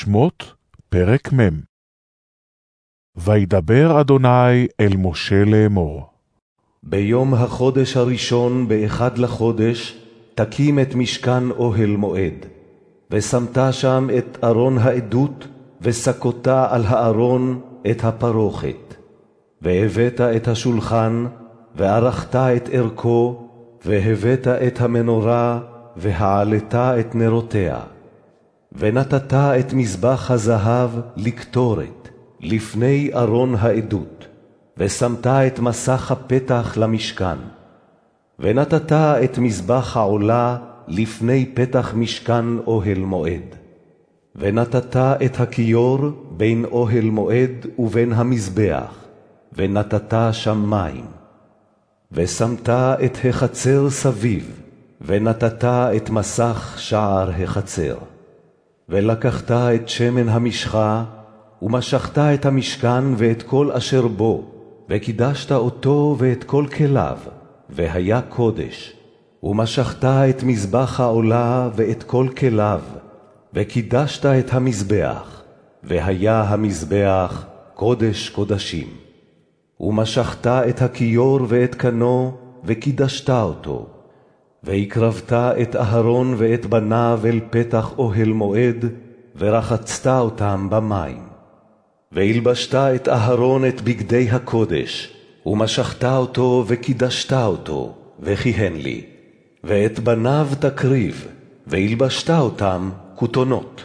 שמות, פרק מ. וידבר אדוני אל משה לאמור. ביום החודש הראשון באחד לחודש, תקים את משכן אוהל מועד, ושמת שם את ארון העדות, וסקותה על הארון את הפרוכת. והבאת את השולחן, וערכת את ערכו, והבאת את המנורה, והעלית את נרותיה. ונתת את מזבח הזהב לקטורת, לפני ארון העדות, ושמת את מסך הפתח למשכן. ונתת את מזבח העולה לפני פתח משכן אוהל מועד. ונתת את הכיור בין אוהל מועד ובין המזבח, ונתת שם מים. ושמת את החצר סביב, ונתת את מסך שער החצר. ולקחת את שמן המשחה, ומשכת את המשכן ואת כל אשר בו, וקידשת אותו ואת כל כליו, והיה קודש. ומשכת את מזבח העולה ואת כל כליו, וקידשת את המזבח, והיה המזבח קודש קודשים. ומשכת את הכיור ואת קנו, וקידשת אותו. והקרבת את אהרון ואת בניו אל פתח אוהל מועד, ורחצת אותם במים. והלבשת את אהרון את בגדי הקודש, ומשכת אותו וקידשת אותו, וכיהן לי. ואת בניו תקריב, והלבשת אותם כותונות.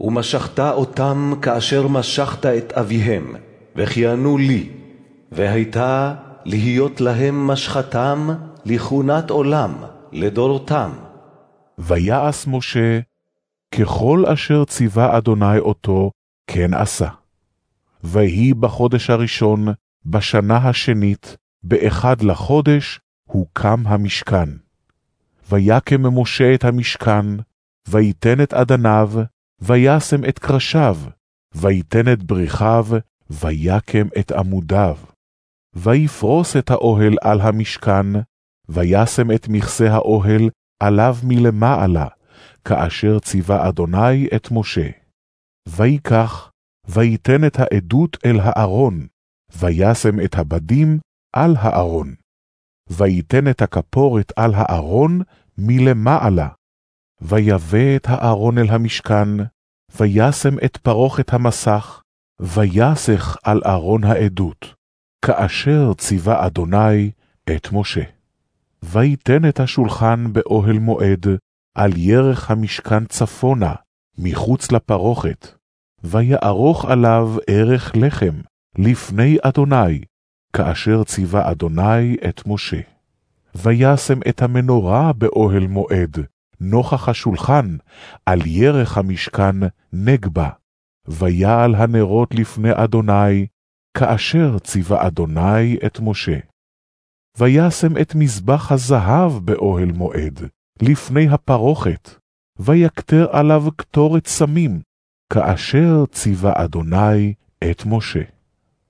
ומשכת אותם כאשר משכת את אביהם, וכיהנו לי, והייתה להיות להם משחתם לכהונת עולם, לדורותם. ויעש משה ככל אשר ציווה אדוני אותו, כן עשה. ויהי בחודש הראשון, בשנה השנית, באחד לחודש, הוקם המשכן. ויקם משה את המשכן, ויתן את אדניו, וישם את קרשיו, ויתן את בריחיו, ויקם את עמודיו. ויפרוס את האוהל על המשכן, וישם את מכסה האוהל עליו מלמעלה, כאשר ציווה אדוני את משה. ויקח, ויתן את העדות אל הארון, וישם את הבדים על הארון. ויתן את הכפורת על הארון מלמעלה. ויבא את הארון אל המשכן, וישם את פרוכת המסך, ויסך על ארון העדות, כאשר ציווה אדוני את משה. ויתן את השולחן באוהל מועד, על ירך המשכן צפונה, מחוץ לפרוכת, ויערוך עליו ערך לחם, לפני אדוני, כאשר ציווה אדוני את משה. וישם את המנורה באוהל מועד, נוכח השולחן, על ירך המשכן נגבה. ויעל הנרות לפני אדוני, כאשר ציווה אדוני את משה. וישם את מזבח הזהב באוהל מועד, לפני הפרוכת, ויקטר עליו קטורת סמים, כאשר ציווה אדוני את משה.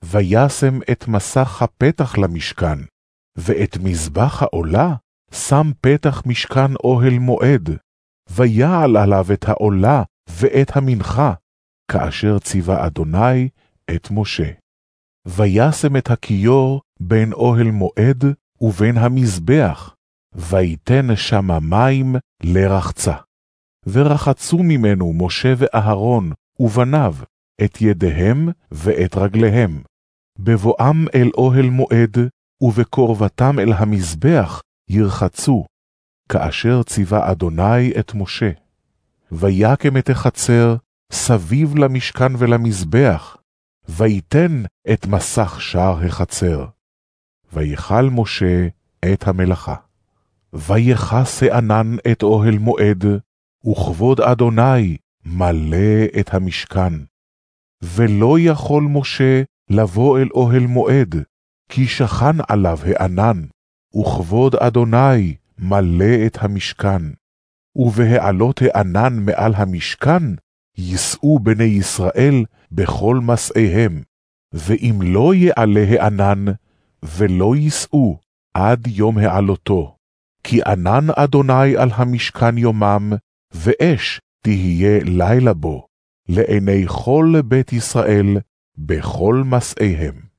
וישם את מסך הפתח למשכן, ואת מזבח העולה שם פתח משכן אוהל מועד, ויעל עליו את העולה ואת המנחה, כאשר ציווה אדוני את משה. וישם את הכיור בין אוהל מועד ובין המזבח, ויתן שמה מים לרחצה. ורחצו ממנו משה ואהרון ובניו את ידיהם ואת רגליהם, בבואם אל אוהל מועד, ובקרבתם אל המזבח ירחצו, כאשר ציווה אדוני את משה. ויקם את החצר סביב למשכן ולמזבח, ויתן את מסך שער החצר. ויכל משה את המלאכה. ויכס הענן את אוהל מועד, וכבוד אדוני מלא את המשכן. ולא יכול משה לבוא אל אוהל מועד, כי שכן עליו הענן, וכבוד אדוני מלא את המשכן. ובהעלות הענן מעל המשכן, יישאו בני ישראל בכל מסעיהם, ואם לא יעלה הענן, ולא יישאו עד יום העלותו. כי ענן אדוני על המשכן יומם, ואש תהיה לילה בו. לעיני כל בית ישראל בכל מסעיהם.